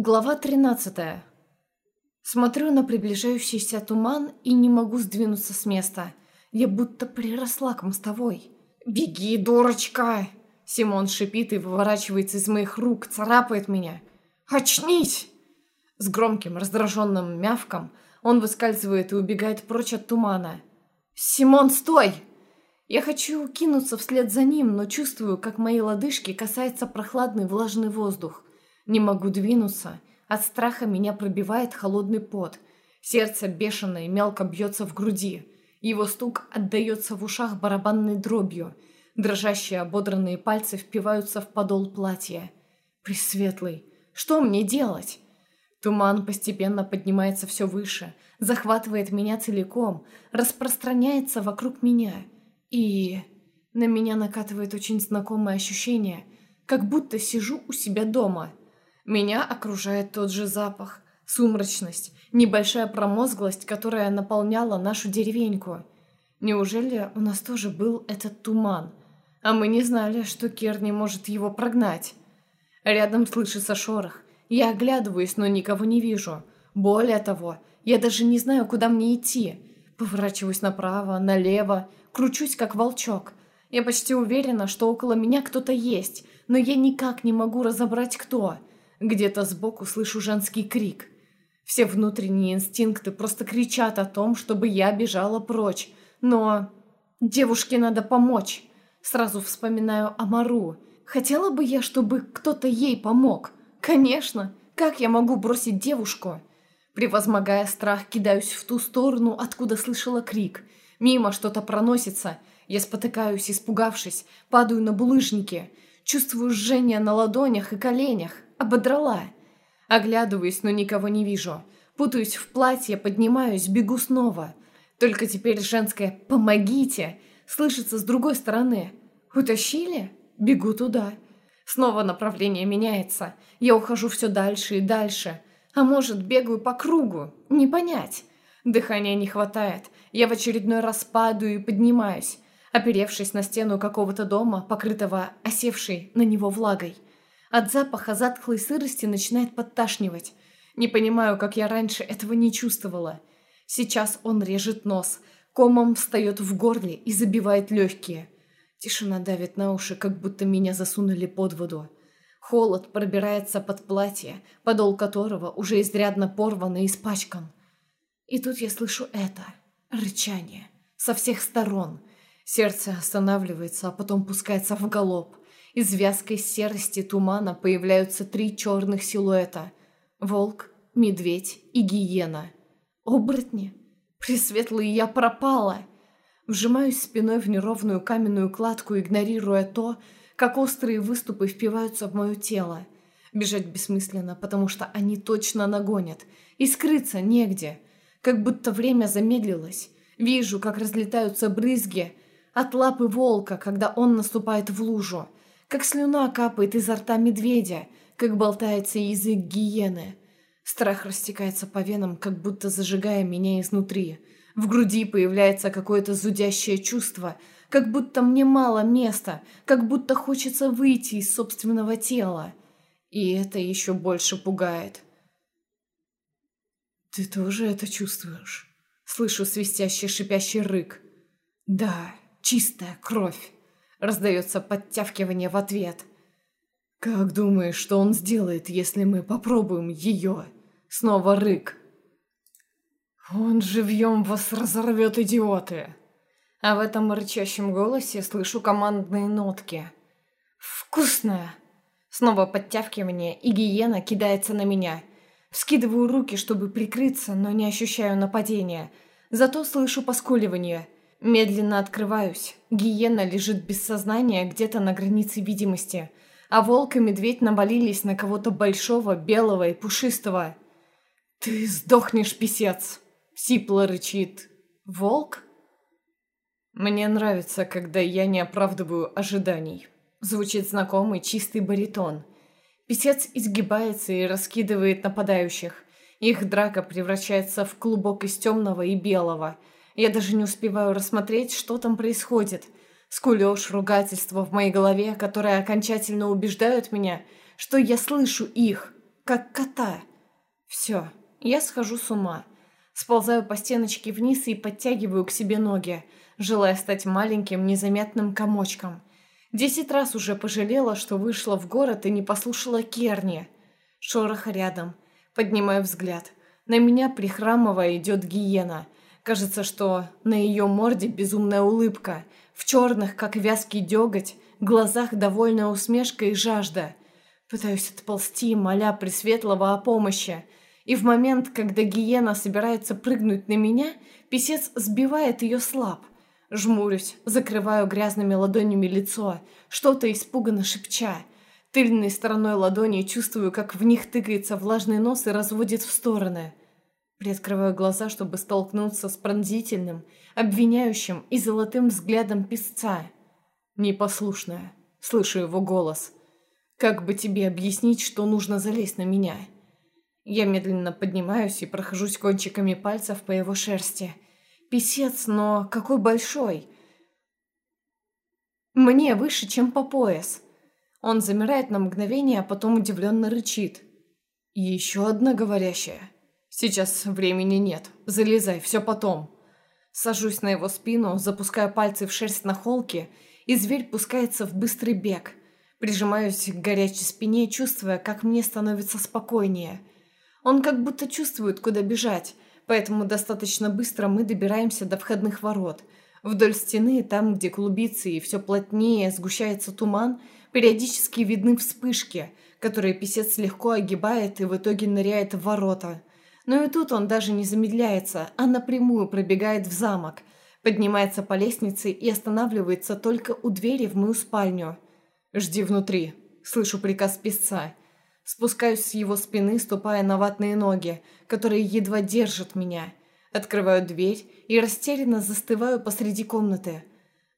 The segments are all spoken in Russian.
Глава 13. Смотрю на приближающийся туман и не могу сдвинуться с места. Я будто приросла к мостовой. «Беги, дурочка!» Симон шипит и выворачивается из моих рук, царапает меня. «Очнись!» С громким раздраженным мявком он выскальзывает и убегает прочь от тумана. «Симон, стой!» Я хочу кинуться вслед за ним, но чувствую, как мои лодыжки касается прохладный влажный воздух. Не могу двинуться. От страха меня пробивает холодный пот. Сердце бешено и мелко бьется в груди. Его стук отдается в ушах барабанной дробью. Дрожащие ободранные пальцы впиваются в подол платья. Пресветлый, что мне делать? Туман постепенно поднимается все выше, захватывает меня целиком, распространяется вокруг меня. И на меня накатывает очень знакомое ощущение, как будто сижу у себя дома – меня окружает тот же запах, сумрачность, небольшая промозглость, которая наполняла нашу деревеньку. Неужели у нас тоже был этот туман? А мы не знали, что Кер не может его прогнать. Рядом слышится шорох. Я оглядываюсь, но никого не вижу. Более того, я даже не знаю, куда мне идти. Поворачиваюсь направо, налево, кручусь, как волчок. Я почти уверена, что около меня кто-то есть, но я никак не могу разобрать, кто. Где-то сбоку слышу женский крик. Все внутренние инстинкты просто кричат о том, чтобы я бежала прочь. Но девушке надо помочь. Сразу вспоминаю о Мару. Хотела бы я, чтобы кто-то ей помог. Конечно. Как я могу бросить девушку? Превозмогая страх, кидаюсь в ту сторону, откуда слышала крик. Мимо что-то проносится. Я спотыкаюсь, испугавшись, падаю на булыжники. Чувствую жжение на ладонях и коленях. Ободрала. Оглядываюсь, но никого не вижу. Путаюсь в платье, поднимаюсь, бегу снова. Только теперь женское «помогите» слышится с другой стороны. Утащили? Бегу туда. Снова направление меняется. Я ухожу все дальше и дальше. А может, бегаю по кругу? Не понять. Дыхания не хватает. Я в очередной раз падаю и поднимаюсь, оперевшись на стену какого-то дома, покрытого осевшей на него влагой. От запаха затхлой сырости начинает подташнивать. Не понимаю, как я раньше этого не чувствовала. Сейчас он режет нос, комом встает в горле и забивает легкие. Тишина давит на уши, как будто меня засунули под воду. Холод пробирается под платье, подол которого уже изрядно порван и испачкан. И тут я слышу это. Рычание. Со всех сторон. Сердце останавливается, а потом пускается в галоп. Из вязкой серости тумана появляются три черных силуэта. Волк, медведь и гиена. Оборотни? Пресветлый, я пропала! Вжимаюсь спиной в неровную каменную кладку, игнорируя то, как острые выступы впиваются в мое тело. Бежать бессмысленно, потому что они точно нагонят. И скрыться негде. Как будто время замедлилось. Вижу, как разлетаются брызги от лапы волка, когда он наступает в лужу как слюна капает изо рта медведя, как болтается язык гиены. Страх растекается по венам, как будто зажигая меня изнутри. В груди появляется какое-то зудящее чувство, как будто мне мало места, как будто хочется выйти из собственного тела. И это еще больше пугает. «Ты тоже это чувствуешь?» Слышу свистящий шипящий рык. «Да, чистая кровь». Раздается подтявкивание в ответ. «Как думаешь, что он сделает, если мы попробуем ее?» Снова рык. «Он живьем вас разорвет, идиоты!» А в этом рычащем голосе слышу командные нотки. «Вкусная!» Снова подтявкивание, и гиена кидается на меня. Вскидываю руки, чтобы прикрыться, но не ощущаю нападения. Зато слышу поскуливание – Медленно открываюсь. Гиена лежит без сознания где-то на границе видимости, а волк и медведь навалились на кого-то большого, белого и пушистого. «Ты сдохнешь, писец!» — сипло рычит. «Волк?» «Мне нравится, когда я не оправдываю ожиданий». Звучит знакомый чистый баритон. Писец изгибается и раскидывает нападающих. Их драка превращается в клубок из темного и белого — я даже не успеваю рассмотреть, что там происходит. Скулёж, ругательства в моей голове, которые окончательно убеждают меня, что я слышу их. как кота. Все, я схожу с ума. Сползаю по стеночке вниз и подтягиваю к себе ноги, желая стать маленьким незаметным комочком. Десять раз уже пожалела, что вышла в город и не послушала Керни. Шорох рядом. Поднимаю взгляд. На меня, прихрамывая, идет гиена. Кажется, что на ее морде безумная улыбка. В черных, как вязкий деготь, глазах довольная усмешка и жажда. Пытаюсь отползти, моля Пресветлого о помощи. И в момент, когда гиена собирается прыгнуть на меня, писец сбивает ее слаб. Жмурюсь, закрываю грязными ладонями лицо, что-то испуганно шепча. Тыльной стороной ладони чувствую, как в них тыкается влажный нос и разводит в стороны. Приоткрываю глаза, чтобы столкнуться с пронзительным, обвиняющим и золотым взглядом песца. Непослушная. Слышу его голос. Как бы тебе объяснить, что нужно залезть на меня? Я медленно поднимаюсь и прохожусь кончиками пальцев по его шерсти. Песец, но какой большой! Мне выше, чем по пояс. Он замирает на мгновение, а потом удивленно рычит. И еще одна говорящая. Сейчас времени нет. Залезай, все потом. Сажусь на его спину, запускаю пальцы в шерсть на холке, и зверь пускается в быстрый бег. Прижимаюсь к горячей спине, чувствуя, как мне становится спокойнее. Он как будто чувствует, куда бежать, поэтому достаточно быстро мы добираемся до входных ворот. Вдоль стены, там, где клубится и все плотнее сгущается туман, периодически видны вспышки, которые писец легко огибает и в итоге ныряет в ворота. Но и тут он даже не замедляется, а напрямую пробегает в замок, поднимается по лестнице и останавливается только у двери в мою спальню – «Жди внутри», — слышу приказ писца. Спускаюсь с его спины, ступая на ватные ноги, которые едва держат меня. Открываю дверь и растерянно застываю посреди комнаты.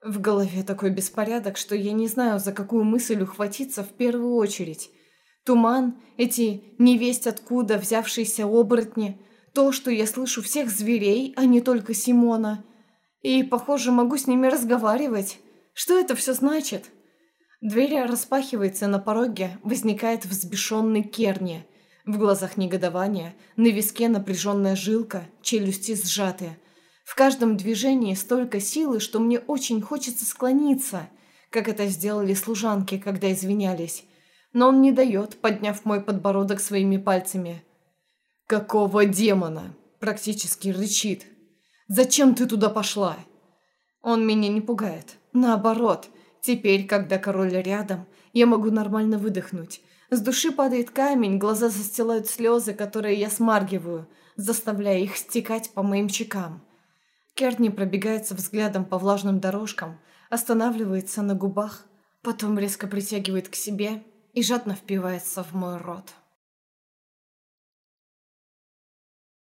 В голове такой беспорядок, что я не знаю, за какую мысль ухватиться в первую очередь. Туман, эти невесть откуда взявшиеся оборотни, то, что я слышу всех зверей, а не только Симона. И, похоже, могу с ними разговаривать. Что это все значит?» Дверь распахивается, на пороге возникает взбешенный Керни. В глазах негодование, на виске напряженная жилка, челюсти сжаты. В каждом движении столько силы, что мне очень хочется склониться, как это сделали служанки, когда извинялись. Но он не дает, подняв мой подбородок своими пальцами. «Какого демона?» – практически рычит. «Зачем ты туда пошла?» Он меня не пугает. Наоборот – Теперь, когда король рядом, я могу нормально выдохнуть. С души падает камень, глаза застилают слезы, которые я смаргиваю, заставляя их стекать по моим щекам. Керни пробегается взглядом по влажным дорожкам, останавливается на губах, потом резко притягивает к себе и жадно впивается в мой рот.